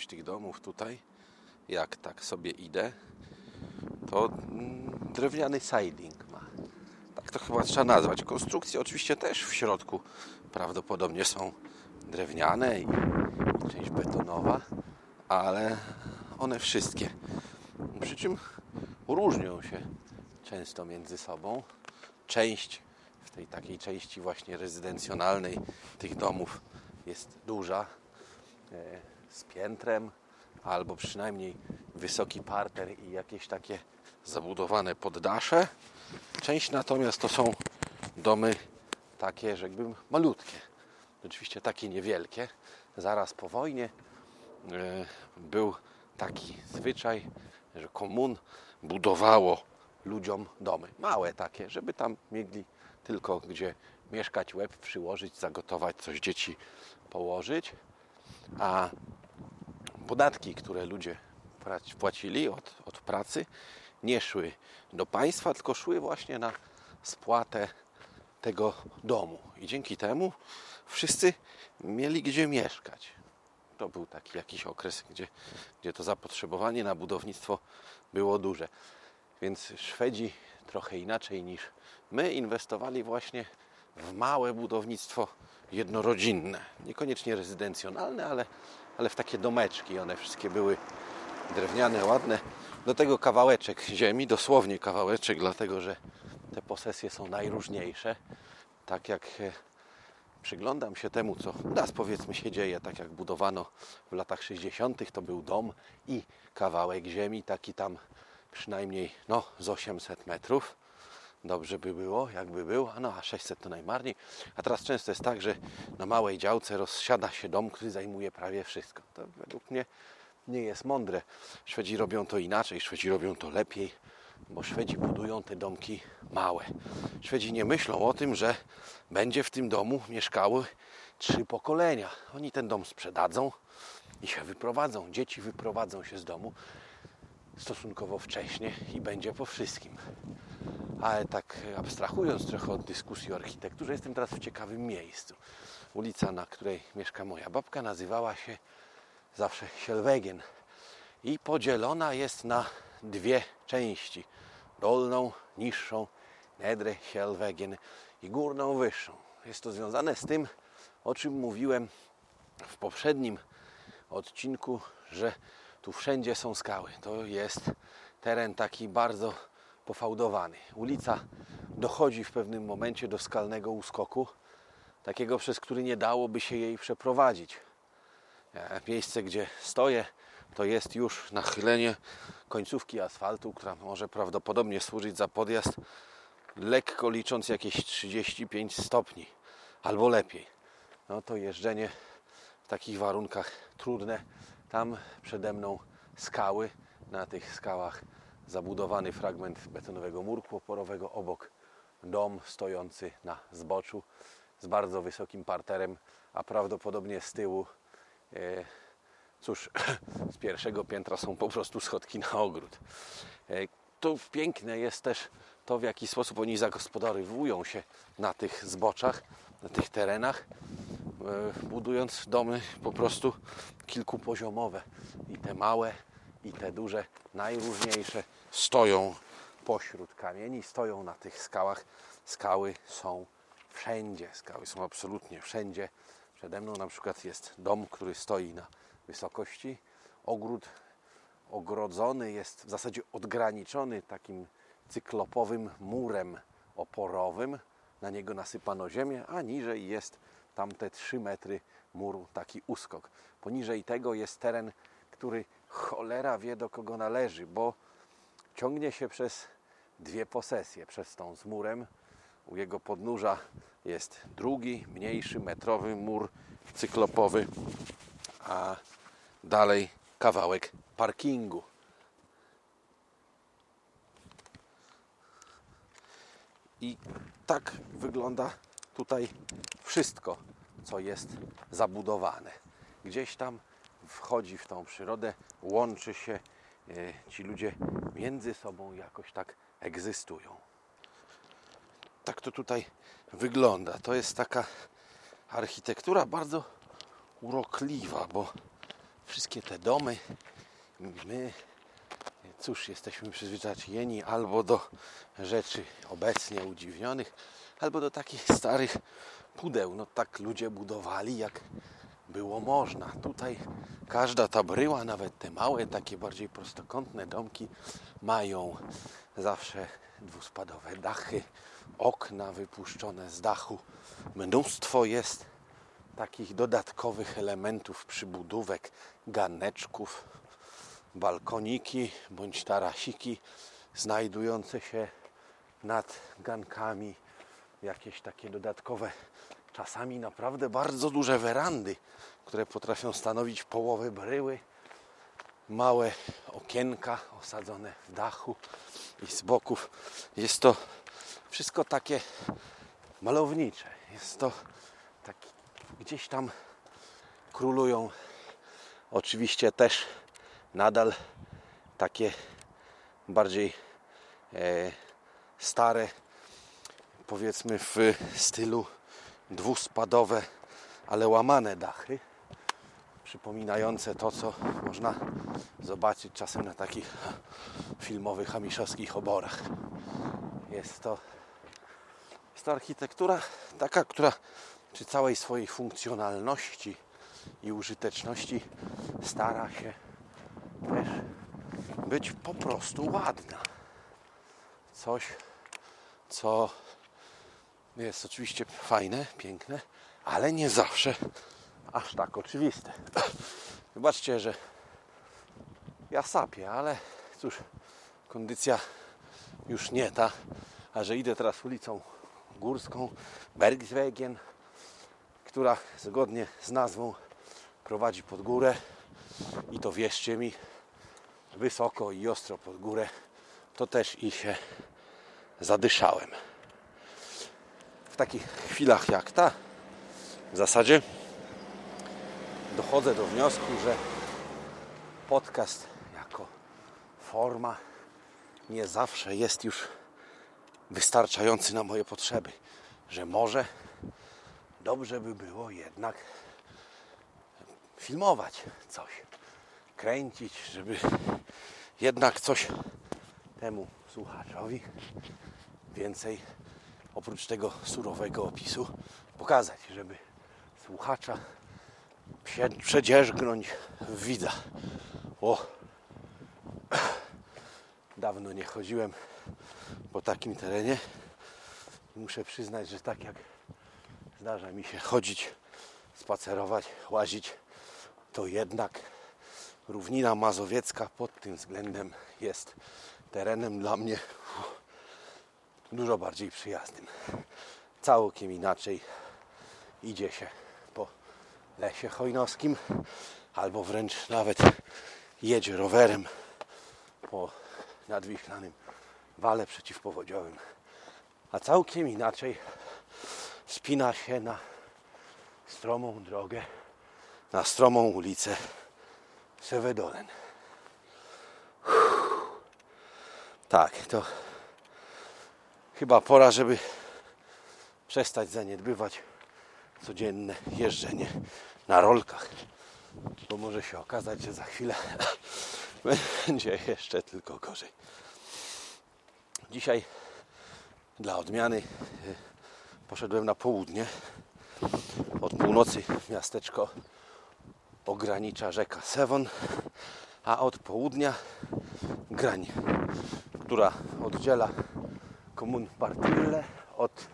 Większość tych domów tutaj, jak tak sobie idę, to mm, drewniany siding ma. Tak to chyba trzeba nazwać. Konstrukcje oczywiście też w środku prawdopodobnie są drewniane i część betonowa, ale one wszystkie. Przy czym różnią się często między sobą. Część w tej takiej części właśnie rezydencjonalnej tych domów jest duża, e, z piętrem, albo przynajmniej wysoki parter i jakieś takie zabudowane poddasze. Część natomiast to są domy takie, jakby malutkie. Oczywiście takie niewielkie. Zaraz po wojnie e, był taki zwyczaj, że komun budowało ludziom domy. Małe takie, żeby tam mieli tylko gdzie mieszkać, łeb przyłożyć, zagotować, coś dzieci położyć. A podatki, które ludzie płacili od, od pracy, nie szły do państwa, tylko szły właśnie na spłatę tego domu. I dzięki temu wszyscy mieli gdzie mieszkać. To był taki jakiś okres, gdzie, gdzie to zapotrzebowanie na budownictwo było duże. Więc Szwedzi trochę inaczej niż my inwestowali właśnie w małe budownictwo jednorodzinne. Niekoniecznie rezydencjonalne, ale, ale w takie domeczki. One wszystkie były drewniane, ładne. Do tego kawałeczek ziemi, dosłownie kawałeczek, dlatego że te posesje są najróżniejsze. Tak jak e, przyglądam się temu, co u nas powiedzmy się dzieje, tak jak budowano w latach 60., to był dom i kawałek ziemi, taki tam przynajmniej no, z 800 metrów. Dobrze by było, jakby był, a no a 600 to najmarniej. A teraz często jest tak, że na małej działce rozsiada się dom, który zajmuje prawie wszystko. To według mnie nie jest mądre. Szwedzi robią to inaczej, Szwedzi robią to lepiej, bo Szwedzi budują te domki małe. Szwedzi nie myślą o tym, że będzie w tym domu mieszkały trzy pokolenia. Oni ten dom sprzedadzą i się wyprowadzą. Dzieci wyprowadzą się z domu stosunkowo wcześnie i będzie po wszystkim. Ale tak abstrahując trochę od dyskusji o architekturze, jestem teraz w ciekawym miejscu. Ulica, na której mieszka moja babka, nazywała się zawsze Sielwegen i podzielona jest na dwie części. Dolną, niższą, Nedre Sielwegen i górną, wyższą. Jest to związane z tym, o czym mówiłem w poprzednim odcinku, że tu wszędzie są skały. To jest teren taki bardzo pofałdowany. Ulica dochodzi w pewnym momencie do skalnego uskoku, takiego przez który nie dałoby się jej przeprowadzić. E, Miejsce, gdzie stoję, to jest już nachylenie końcówki asfaltu, która może prawdopodobnie służyć za podjazd, lekko licząc jakieś 35 stopni albo lepiej. No to jeżdżenie w takich warunkach trudne. Tam przede mną skały, na tych skałach zabudowany fragment betonowego murku oporowego, obok dom stojący na zboczu z bardzo wysokim parterem, a prawdopodobnie z tyłu e, cóż, z pierwszego piętra są po prostu schodki na ogród. E, To piękne jest też to, w jaki sposób oni zagospodarowują się na tych zboczach, na tych terenach, e, budując domy po prostu kilkupoziomowe. I te małe, i te duże, najróżniejsze stoją pośród kamieni, stoją na tych skałach. Skały są wszędzie, skały są absolutnie wszędzie. Przede mną na przykład jest dom, który stoi na wysokości. Ogród ogrodzony jest, w zasadzie odgraniczony takim cyklopowym murem oporowym. Na niego nasypano ziemię, a niżej jest tamte 3 metry muru, taki uskok. Poniżej tego jest teren, który cholera wie do kogo należy, bo ciągnie się przez dwie posesje. Przez tą z murem. U jego podnóża jest drugi, mniejszy, metrowy mur cyklopowy. a dalej kawałek parkingu. I tak wygląda tutaj wszystko, co jest zabudowane. Gdzieś tam wchodzi w tą przyrodę, łączy się, e, ci ludzie między sobą jakoś tak egzystują. Tak to tutaj wygląda. To jest taka architektura bardzo urokliwa, bo wszystkie te domy, my cóż, jesteśmy przyzwyczajeni albo do rzeczy obecnie udziwnionych, albo do takich starych pudeł. No tak ludzie budowali, jak było można. Tutaj każda ta bryła, nawet te małe, takie bardziej prostokątne domki, mają zawsze dwuspadowe dachy, okna wypuszczone z dachu. Mnóstwo jest takich dodatkowych elementów przybudówek, ganeczków, balkoniki bądź tarasiki znajdujące się nad gankami, jakieś takie dodatkowe, czasami naprawdę bardzo duże werandy, które potrafią stanowić połowę bryły, małe okienka osadzone w dachu i z boków. Jest to wszystko takie malownicze. Jest to gdzieś tam królują oczywiście też nadal takie bardziej e, stare, powiedzmy w stylu dwuspadowe, ale łamane dachy, przypominające to, co można zobaczyć czasem na takich filmowych hamiszowskich oborach. Jest to, jest to architektura taka, która przy całej swojej funkcjonalności i użyteczności stara się też być po prostu ładna. Coś, co jest oczywiście fajne, piękne, ale nie zawsze aż tak oczywiste. Wybaczcie, że ja sapię, ale cóż, kondycja już nie ta, a że idę teraz ulicą górską Bergswegen, która zgodnie z nazwą prowadzi pod górę i to wierzcie mi, wysoko i ostro pod górę, to też i się zadyszałem. W takich chwilach jak ta, w zasadzie dochodzę do wniosku, że podcast jako forma nie zawsze jest już wystarczający na moje potrzeby, że może dobrze by było jednak filmować coś, kręcić, żeby jednak coś temu słuchaczowi więcej oprócz tego surowego opisu pokazać, żeby słuchacza prze- przedzierzgnąć w widza. O! Dawno nie chodziłem po takim terenie. Muszę przyznać, że tak jak zdarza mi się chodzić, spacerować, łazić, to jednak równina mazowiecka pod tym względem jest terenem dla mnie dużo bardziej przyjaznym. Całkiem inaczej idzie się po lesie hojnowskim albo wręcz nawet jedzie rowerem po nadwiślanym wale przeciwpowodziowym. A całkiem inaczej spina się na stromą drogę, na stromą ulicę Sewedolen. Tak, to chyba pora, żeby przestać zaniedbywać codzienne jeżdżenie na rolkach, bo może się okazać, że za chwilę będzie jeszcze tylko gorzej. Dzisiaj dla odmiany y, poszedłem na południe. Od północy miasteczko ogranicza rzeka Sevon, a od południa grań, która oddziela komun Partille od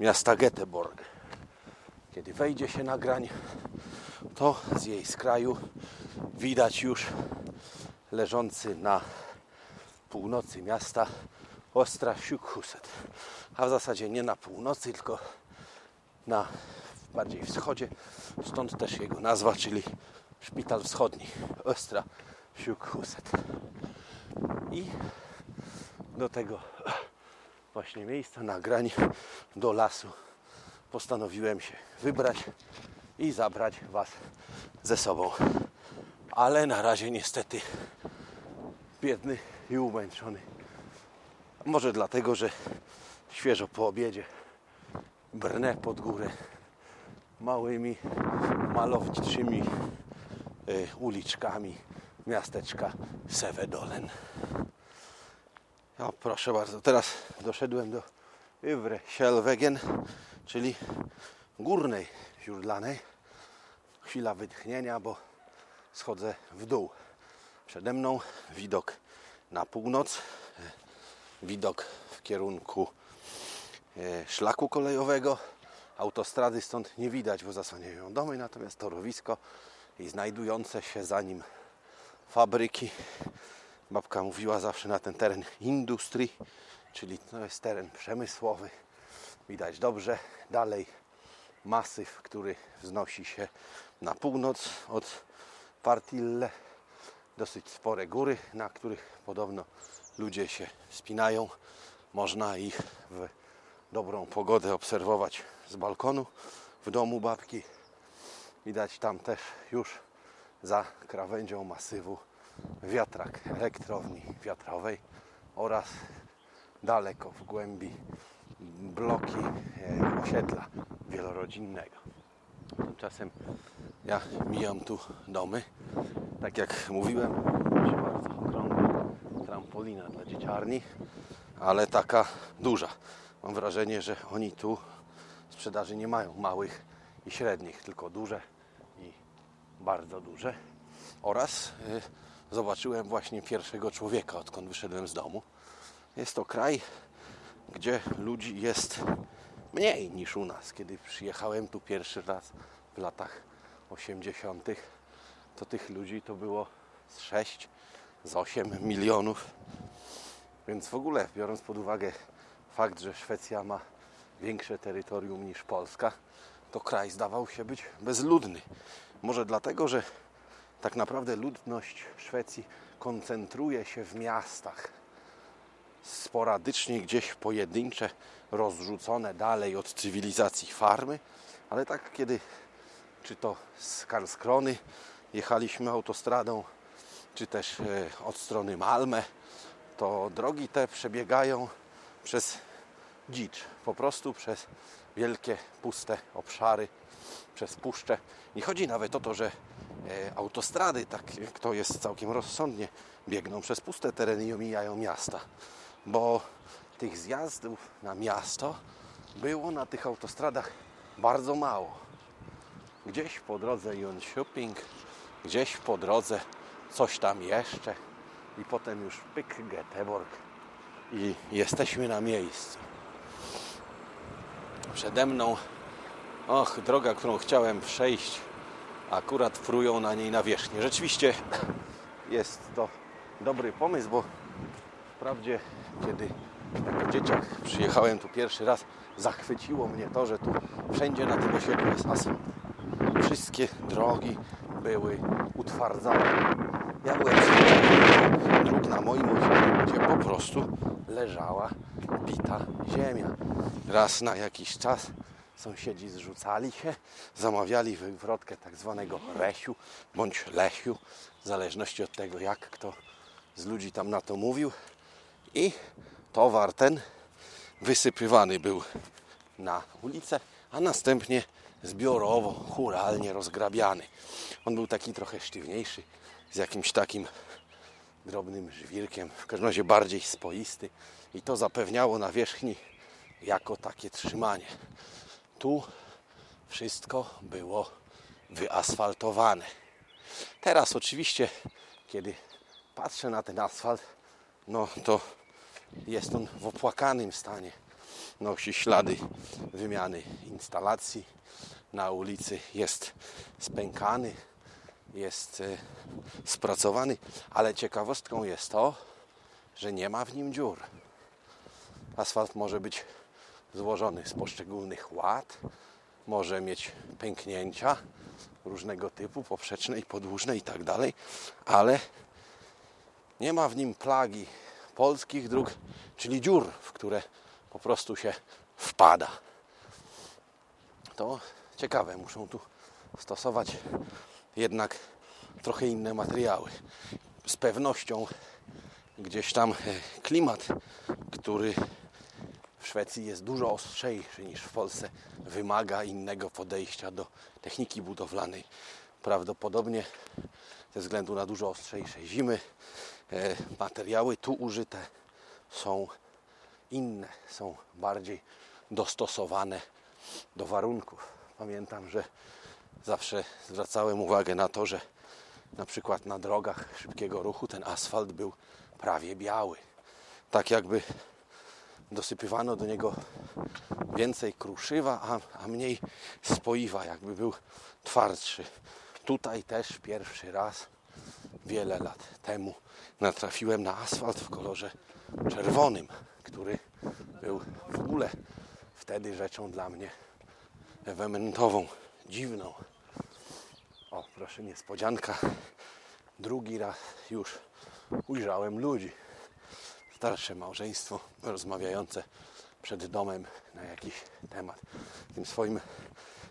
miasta Göteborg. Kiedy wejdzie się na grań, to z jej skraju widać już leżący na północy miasta Ostra Sjukhuset. A w zasadzie nie na północy, tylko na bardziej wschodzie. Stąd też jego nazwa, czyli Szpital Wschodni, Östra Sjukhuset. I do tego właśnie miejsca nagrań do lasu postanowiłem się wybrać i zabrać Was ze sobą. Ale na razie niestety biedny i umęczony. Może dlatego, że świeżo po obiedzie brnę pod górę małymi, malowniczymi y, uliczkami miasteczka Sevedolen. No proszę bardzo, teraz doszedłem do Ywre Självegen, czyli górnej źródlanej. Chwila wytchnienia, bo schodzę w dół. Przede mną widok na północ, widok w kierunku e, szlaku kolejowego. Autostrady stąd nie widać, bo zasłaniają domy, natomiast torowisko i znajdujące się za nim fabryki. Babka mówiła zawsze na ten teren industrii, czyli to jest teren przemysłowy. Widać dobrze. Dalej masyw, który wznosi się na północ od Partille. Dosyć spore góry, na których podobno ludzie się wspinają. Można ich w dobrą pogodę obserwować z balkonu w domu babki. Widać tam też już za krawędzią masywu wiatrak elektrowni wiatrowej oraz daleko w głębi bloki e, osiedla wielorodzinnego. Tymczasem ja mijam tu domy. Tak jak mówiłem, proszę bardzo, okrągła trampolina dla dzieciarni, ale taka duża. Mam wrażenie, że oni tu sprzedaży nie mają małych i średnich, tylko duże i bardzo duże. Oraz y, zobaczyłem właśnie pierwszego człowieka, odkąd wyszedłem z domu. Jest to kraj, gdzie ludzi jest mniej niż u nas. Kiedy przyjechałem tu pierwszy raz w latach 80., to tych ludzi to było z 6, z 8 milionów. Więc w ogóle, biorąc pod uwagę fakt, że Szwecja ma większe terytorium niż Polska, to kraj zdawał się być bezludny. Może dlatego, że tak naprawdę ludność Szwecji koncentruje się w miastach. Sporadycznie gdzieś pojedyncze, rozrzucone dalej od cywilizacji farmy, ale tak kiedy czy to z Karlskrony jechaliśmy autostradą, czy też e, od strony Malmę, to drogi te przebiegają przez dzicz, po prostu przez wielkie, puste obszary, przez puszcze. Nie chodzi nawet o to, że autostrady, tak to jest całkiem rozsądnie, biegną przez puste tereny i omijają miasta, bo tych zjazdów na miasto było na tych autostradach bardzo mało. Gdzieś po drodze Jönköping, gdzieś po drodze coś tam jeszcze i potem już pyk Göteborg i jesteśmy na miejscu. Przede mną, och, droga, którą chciałem przejść, akurat frują na niej nawierzchnię. Rzeczywiście jest to dobry pomysł, bo wprawdzie kiedy jako dzieciak przyjechałem tu pierwszy raz, zachwyciło mnie to, że tu wszędzie na tym osiedlu jest asfalt. Wszystkie drogi były utwardzone. Ja byłem dróg na moim osiedlu, gdzie po prostu leżała bita ziemia. Raz na jakiś czas sąsiedzi zrzucali się, zamawiali wywrotkę tak zwanego resiu bądź lesiu, w zależności od tego, jak kto z ludzi tam na to mówił. I towar ten wysypywany był na ulicę, a następnie zbiorowo, churalnie rozgrabiany. On był taki trochę sztywniejszy, z jakimś takim drobnym żwirkiem, w każdym razie bardziej spoisty i to zapewniało nawierzchni jako takie trzymanie. Tu wszystko było wyasfaltowane. Teraz oczywiście, kiedy patrzę na ten asfalt, no to jest on w opłakanym stanie. Nosi ślady wymiany instalacji. Na ulicy jest spękany, jest e, spracowany, ale ciekawostką jest to, że nie ma w nim dziur. Asfalt może być złożony z poszczególnych łat, może mieć pęknięcia, różnego typu, poprzeczne i podłużne i tak dalej, ale nie ma w nim plagi polskich dróg, czyli dziur, w które po prostu się wpada. To ciekawe, muszą tu stosować jednak trochę inne materiały. Z pewnością gdzieś tam e, klimat, który Szwecji jest dużo ostrzejszy niż w Polsce, wymaga innego podejścia do techniki budowlanej. Prawdopodobnie ze względu na dużo ostrzejsze zimy e, materiały tu użyte są inne, są bardziej dostosowane do warunków. Pamiętam, że zawsze zwracałem uwagę na to, że na przykład na drogach szybkiego ruchu ten asfalt był prawie biały. Tak jakby dosypywano do niego więcej kruszywa, a, a mniej spoiwa, jakby był twardszy. Tutaj też pierwszy raz wiele lat temu natrafiłem na asfalt w kolorze czerwonym, który był w ogóle wtedy rzeczą dla mnie ewenementową, dziwną. O, proszę, niespodzianka. Drugi raz już ujrzałem ludzi. Starsze małżeństwo rozmawiające przed domem na jakiś temat. Tym swoim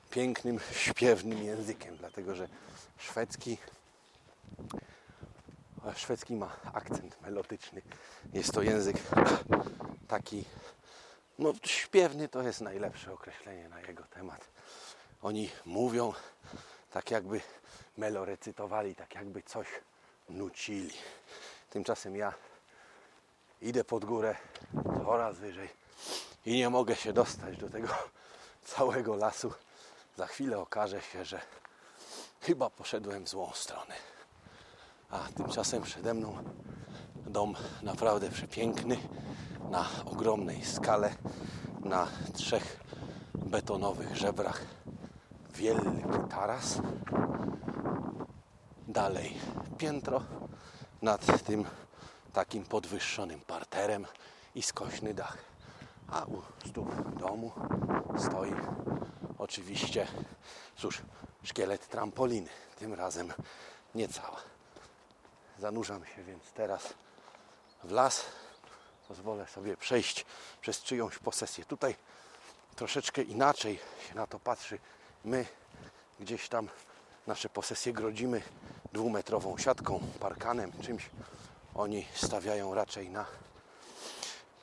pięknym, śpiewnym językiem, dlatego że szwedzki szwedzki ma akcent melodyczny. Jest to język taki, no śpiewny to jest najlepsze określenie na jego temat. Oni mówią tak jakby melorecytowali, tak jakby coś nucili. Tymczasem ja idę pod górę coraz wyżej i nie mogę się dostać do tego całego lasu. Za chwilę okaże się, że chyba poszedłem w złą stronę. A tymczasem przede mną dom naprawdę przepiękny, na ogromnej skale, na trzech betonowych żebrach. Wielki taras. Dalej piętro nad tym takim podwyższonym parterem i skośny dach. A u stóp domu stoi oczywiście, cóż, szkielet trampoliny. Tym razem nie cała. Zanurzam się więc teraz w las. Pozwolę sobie przejść przez czyjąś posesję. Tutaj troszeczkę inaczej się na to patrzy. My gdzieś tam nasze posesje grodzimy dwumetrową siatką, parkanem, czymś. Oni stawiają raczej na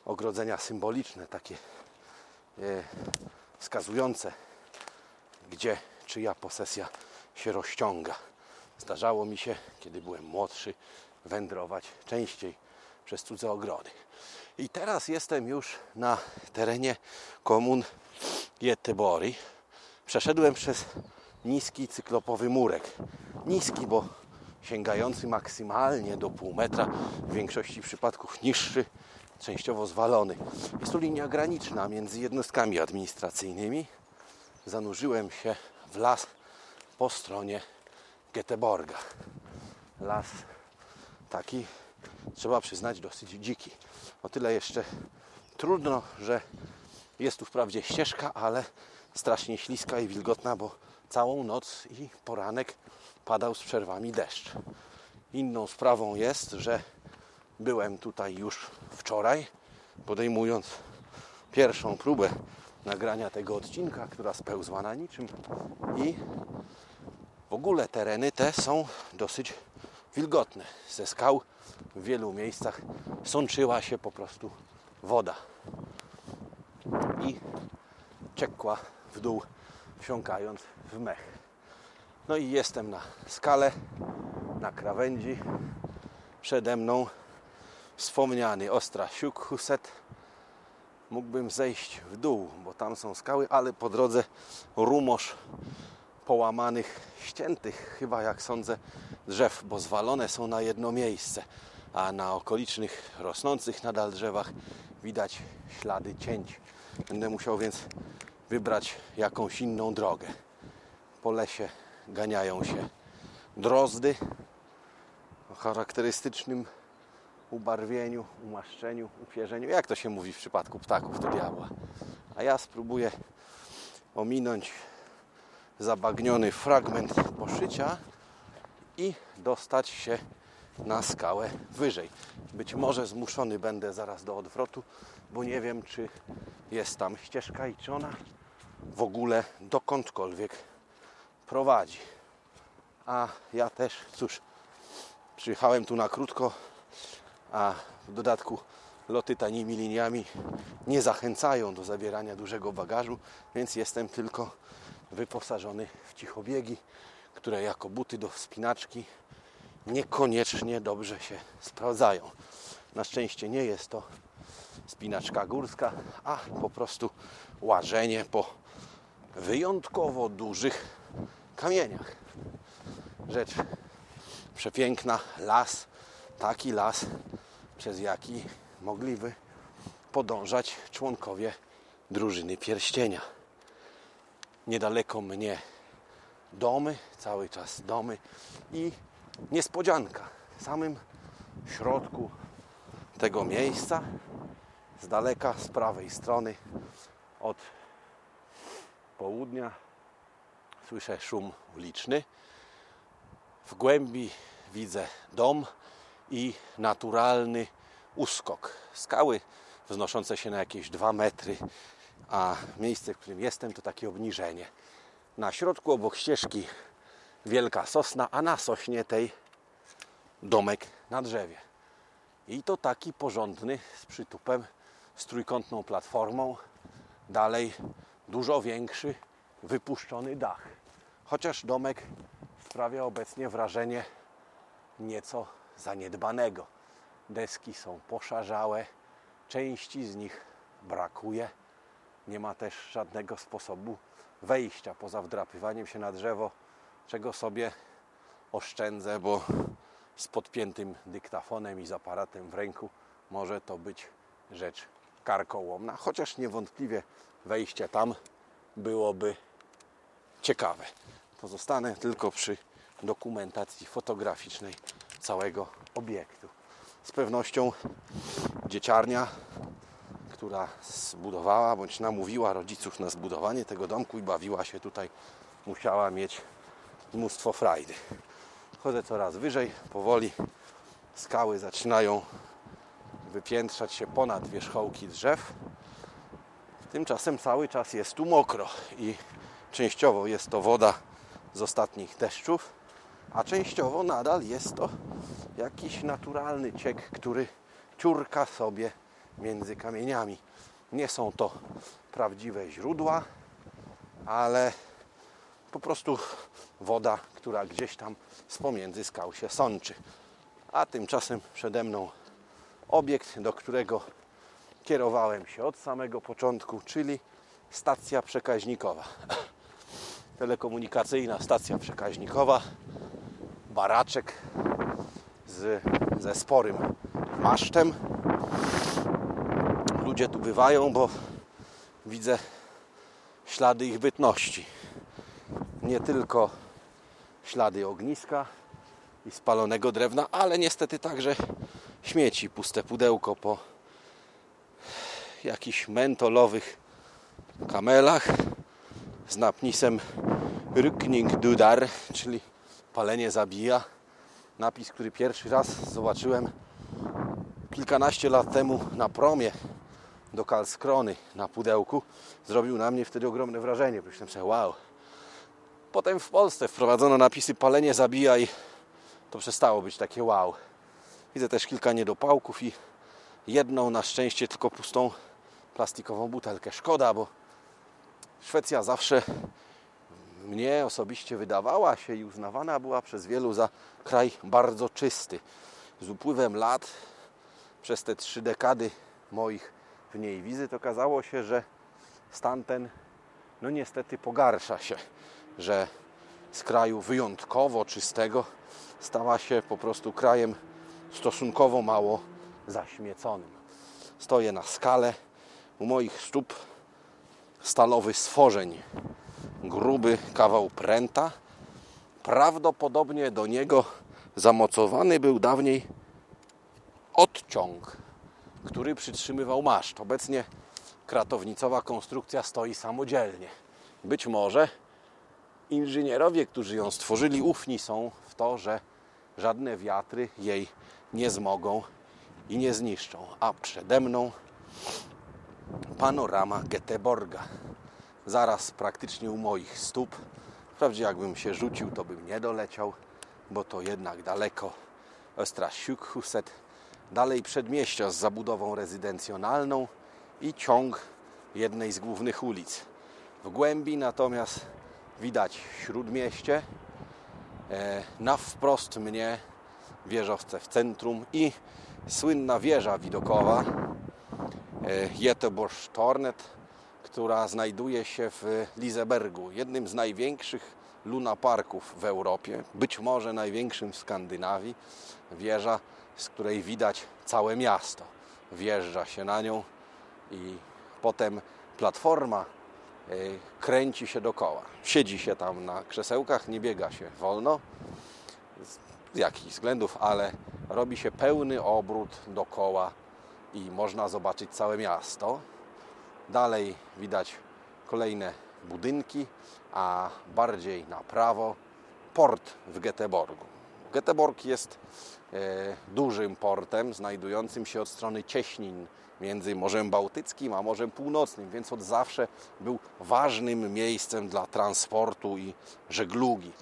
ogrodzenia symboliczne, takie e, wskazujące, gdzie czyja posesja się rozciąga. Zdarzało mi się, kiedy byłem młodszy, wędrować częściej przez cudze ogrody. I teraz jestem już na terenie komun Jettebori. Przeszedłem przez niski cyklopowy murek. Niski, bo sięgający maksymalnie do pół metra, w większości przypadków niższy, częściowo zwalony. Jest to linia graniczna między jednostkami administracyjnymi. Zanurzyłem się w las po stronie Göteborga. Las taki, trzeba przyznać, dosyć dziki. O tyle jeszcze trudno, że jest tu wprawdzie ścieżka, ale strasznie śliska i wilgotna, bo całą noc i poranek padał z przerwami deszcz. Inną sprawą jest, że byłem tutaj już wczoraj, podejmując pierwszą próbę nagrania tego odcinka, która spełzła na niczym i w ogóle tereny te są dosyć wilgotne. Ze skał w wielu miejscach sączyła się po prostu woda i ciekła w dół, wsiąkając w mech. No i jestem na skale, na krawędzi. Przede mną wspomniany Ostra Siukhuset. Mógłbym zejść w dół, bo tam są skały, ale po drodze rumosz połamanych, ściętych, chyba jak sądzę, drzew, bo zwalone są na jedno miejsce, a na okolicznych, rosnących nadal drzewach widać ślady cięć. Będę musiał więc wybrać jakąś inną drogę. Po lesie ganiają się drozdy o charakterystycznym ubarwieniu, umaszczeniu, upierzeniu. Jak to się mówi w przypadku ptaków do diabła? A ja spróbuję ominąć zabagniony fragment poszycia i dostać się na skałę wyżej. Być może zmuszony będę zaraz do odwrotu, bo nie wiem, czy jest tam ścieżka i czy ona w ogóle dokądkolwiek prowadzi. A ja też, cóż, przyjechałem tu na krótko, a w dodatku loty tanimi liniami nie zachęcają do zabierania dużego bagażu, więc jestem tylko wyposażony w cichobiegi, które jako buty do wspinaczki niekoniecznie dobrze się sprawdzają. Na szczęście nie jest to spinaczka górska, a po prostu łażenie po wyjątkowo dużych kamieniach. Rzecz przepiękna, las, taki las, przez jaki mogliby podążać członkowie drużyny pierścienia. Niedaleko mnie domy, cały czas domy i niespodzianka. W samym środku tego miejsca, z daleka, z prawej strony, od południa, słyszę szum uliczny. W głębi widzę dom i naturalny uskok. Skały wznoszące się na jakieś 2 metry, a miejsce, w którym jestem, to takie obniżenie. Na środku obok ścieżki wielka sosna, a na sośnie tej domek na drzewie. I to taki porządny z przytupem, z trójkątną platformą. Dalej dużo większy, wypuszczony dach. Chociaż domek sprawia obecnie wrażenie nieco zaniedbanego. Deski są poszarzałe, części z nich brakuje. Nie ma też żadnego sposobu wejścia poza wdrapywaniem się na drzewo, czego sobie oszczędzę, bo z podpiętym dyktafonem i z aparatem w ręku może to być rzecz karkołomna, chociaż niewątpliwie wejście tam byłoby ciekawe. Pozostanę tylko przy dokumentacji fotograficznej całego obiektu. Z pewnością dzieciarnia, która zbudowała bądź namówiła rodziców na zbudowanie tego domku i bawiła się tutaj, musiała mieć mnóstwo frajdy. Chodzę coraz wyżej, powoli skały zaczynają wypiętrzać się ponad wierzchołki drzew. Tymczasem cały czas jest tu mokro i częściowo jest to woda z ostatnich deszczów, a częściowo nadal jest to jakiś naturalny ciek, który ciurka sobie między kamieniami. Nie są to prawdziwe źródła, ale po prostu woda, która gdzieś tam z pomiędzy skał się sączy. A tymczasem przede mną obiekt, do którego kierowałem się od samego początku, czyli stacja przekaźnikowa. Telekomunikacyjna stacja przekaźnikowa, baraczek z, ze sporym masztem. Ludzie tu bywają, bo widzę ślady ich bytności. Nie tylko ślady ogniska i spalonego drewna, ale niestety także śmieci, puste pudełko po jakichś mentolowych kamelach z napisem Rykning Dudar, czyli palenie zabija. Napis, który pierwszy raz zobaczyłem kilkanaście lat temu na promie do Kalskrony na pudełku. Zrobił na mnie wtedy ogromne wrażenie. Myślałem sobie, wow. Potem w Polsce wprowadzono napisy palenie zabija i to przestało być takie wow. Widzę też kilka niedopałków i jedną na szczęście tylko pustą plastikową butelkę. Szkoda, bo Szwecja zawsze mnie osobiście wydawała się i uznawana była przez wielu za kraj bardzo czysty. Z upływem lat, przez te trzy dekady moich w niej wizyt, okazało się, że stan ten no niestety pogarsza się, że z kraju wyjątkowo czystego stała się po prostu krajem stosunkowo mało zaśmieconym. Stoję na skale, u moich stóp stalowy stworzeń, gruby kawał pręta. Prawdopodobnie do niego zamocowany był dawniej odciąg, który przytrzymywał maszt. Obecnie kratownicowa konstrukcja stoi samodzielnie. Być może inżynierowie, którzy ją stworzyli, ufni są w to, że żadne wiatry jej nie zmogą i nie zniszczą. A przede mną panorama Göteborga. Zaraz praktycznie u moich stóp. Wprawdzie jakbym się rzucił, to bym nie doleciał, bo to jednak daleko. Östra Sjukhuset, dalej przedmieścia z zabudową rezydencjonalną i ciąg jednej z głównych ulic. W głębi natomiast widać śródmieście, e, na wprost mnie wieżowce w centrum i słynna wieża widokowa e, Göteborgs Tornet, która znajduje się w Lisebergu, jednym z największych lunaparków w Europie, być może największym w Skandynawii. Wieża, z której widać całe miasto. Wjeżdża się na nią i potem platforma kręci się dokoła. Siedzi się tam na krzesełkach, nie biega się wolno z jakichś względów, ale robi się pełny obrót dokoła i można zobaczyć całe miasto. Dalej widać kolejne budynki, a bardziej na prawo port w Göteborgu. Göteborg jest e, dużym portem znajdującym się od strony cieśnin między Morzem Bałtyckim a Morzem Północnym, więc od zawsze był ważnym miejscem dla transportu i żeglugi.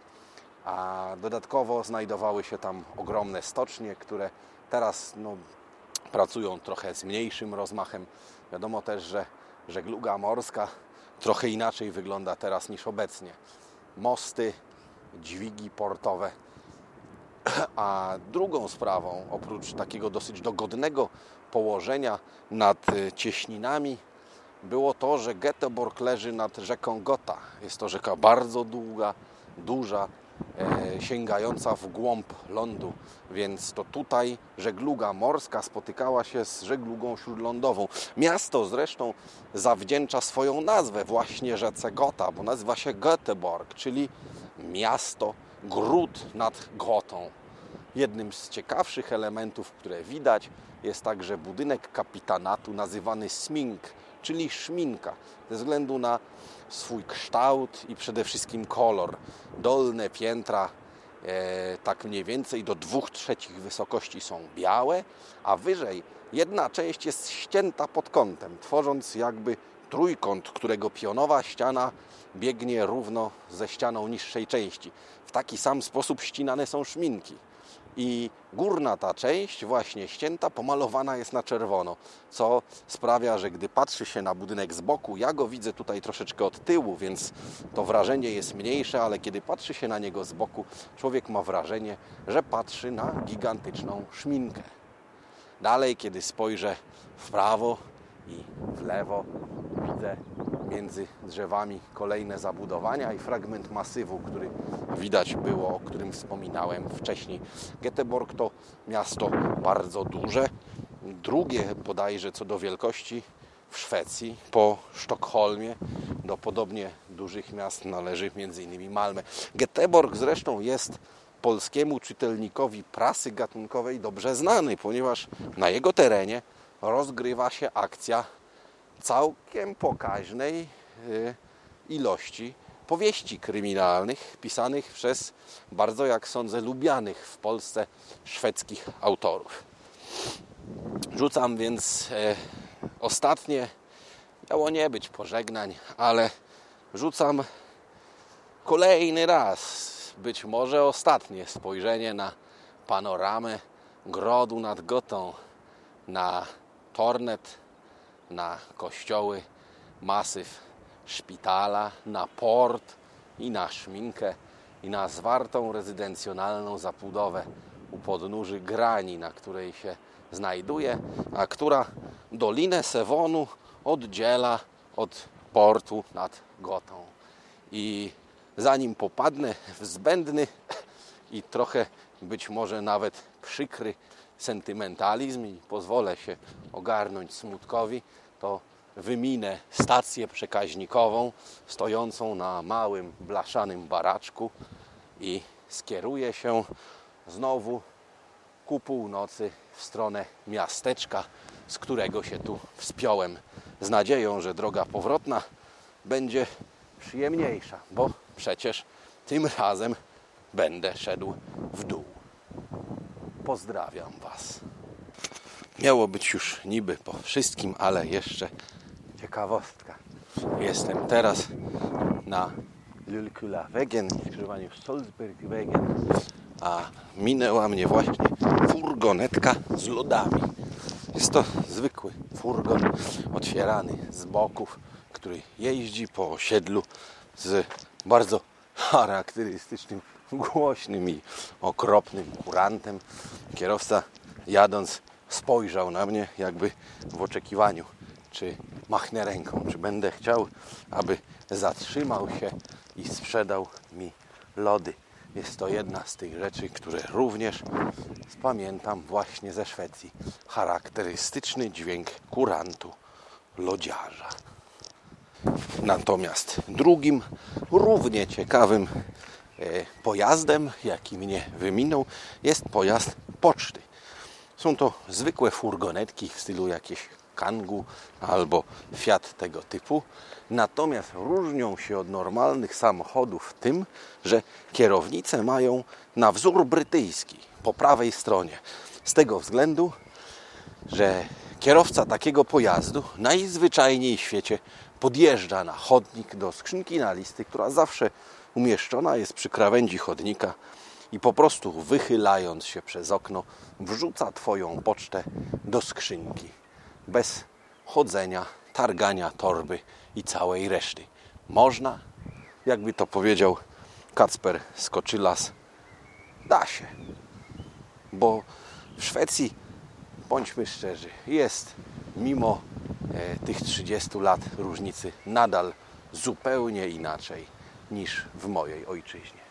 A dodatkowo znajdowały się tam ogromne stocznie, które teraz no, pracują trochę z mniejszym rozmachem. Wiadomo też, że żegluga morska trochę inaczej wygląda teraz niż obecnie. Mosty, dźwigi portowe. A drugą sprawą, oprócz takiego dosyć dogodnego położenia nad y, cieśninami, było to, że Göteborg leży nad rzeką Gotha. Jest to rzeka bardzo długa, duża, e, sięgająca w głąb lądu, więc to tutaj żegluga morska spotykała się z żeglugą śródlądową. Miasto zresztą zawdzięcza swoją nazwę właśnie rzece Gotha, bo nazywa się Göteborg, czyli miasto, gród nad Gotą. Jednym z ciekawszych elementów, które widać, jest także budynek kapitanatu nazywany Smink, czyli szminka, ze względu na swój kształt i przede wszystkim kolor. Dolne piętra e, tak mniej więcej do dwóch trzecich wysokości są białe, a wyżej jedna część jest ścięta pod kątem, tworząc jakby trójkąt, którego pionowa ściana biegnie równo ze ścianą niższej części. W taki sam sposób ścinane są szminki. I górna ta część, właśnie ścięta, pomalowana jest na czerwono, co sprawia, że gdy patrzy się na budynek z boku, ja go widzę tutaj troszeczkę od tyłu, więc to wrażenie jest mniejsze, ale kiedy patrzy się na niego z boku, człowiek ma wrażenie, że patrzy na gigantyczną szminkę. Dalej, kiedy spojrzę w prawo i w lewo, widzę między drzewami kolejne zabudowania i fragment masywu, który widać było, o którym wspominałem wcześniej. Göteborg to miasto bardzo duże, drugie bodajże co do wielkości w Szwecji, po Sztokholmie. Do podobnie dużych miast należy m.in. Malmö. Göteborg zresztą jest polskiemu czytelnikowi prasy gatunkowej dobrze znany, ponieważ na jego terenie rozgrywa się akcja całkiem pokaźnej y, ilości powieści kryminalnych pisanych przez bardzo, jak sądzę, lubianych w Polsce szwedzkich autorów. Rzucam więc e, ostatnie, miało nie być pożegnań, ale rzucam kolejny raz, być może ostatnie spojrzenie na panoramę grodu nad Gotą, na Tornet, na kościoły, masyw szpitala, na port i na szminkę i na zwartą rezydencjonalną zabudowę u podnóży grani, na której się znajduje, a która Dolinę Sewonu oddziela od portu nad Gotą. I zanim popadnę w zbędny i trochę być może nawet przykry sentymentalizm i pozwolę się ogarnąć smutkowi, to wyminę stację przekaźnikową stojącą na małym blaszanym baraczku i skieruję się znowu ku północy w stronę miasteczka, z którego się tu wspiąłem, z nadzieją, że droga powrotna będzie przyjemniejsza, bo przecież tym razem będę szedł w dół. Pozdrawiam Was. Miało być już niby po wszystkim, ale jeszcze ciekawostka. Jestem teraz na Lülkula Wegen, skrzyżowaniu Stolzberg-Wegen, a minęła mnie właśnie furgonetka z lodami. Jest to zwykły furgon otwierany z boków, który jeździ po osiedlu z bardzo charakterystycznym, głośnym i okropnym kurantem. Kierowca jadąc spojrzał na mnie jakby w oczekiwaniu, czy machnę ręką, czy będę chciał, aby zatrzymał się i sprzedał mi lody. Jest to jedna z tych rzeczy, które również pamiętam właśnie ze Szwecji. Charakterystyczny dźwięk kurantu lodziarza. Natomiast drugim, równie ciekawym pojazdem, jaki mnie wyminął, jest pojazd poczty. Są to zwykłe furgonetki w stylu jakieś Kangu albo Fiat tego typu. Natomiast różnią się od normalnych samochodów tym, że kierownice mają na wzór brytyjski po prawej stronie. Z tego względu, że kierowca takiego pojazdu najzwyczajniej w świecie podjeżdża na chodnik do skrzynki na listy, która zawsze umieszczona jest przy krawędzi chodnika i po prostu wychylając się przez okno wrzuca Twoją pocztę do skrzynki. Bez chodzenia, targania torby i całej reszty. Można, jakby to powiedział Kacper Skoczylas, da się. Bo w Szwecji, bądźmy szczerzy, jest mimo e, tych 30 lat różnicy nadal zupełnie inaczej niż w mojej ojczyźnie.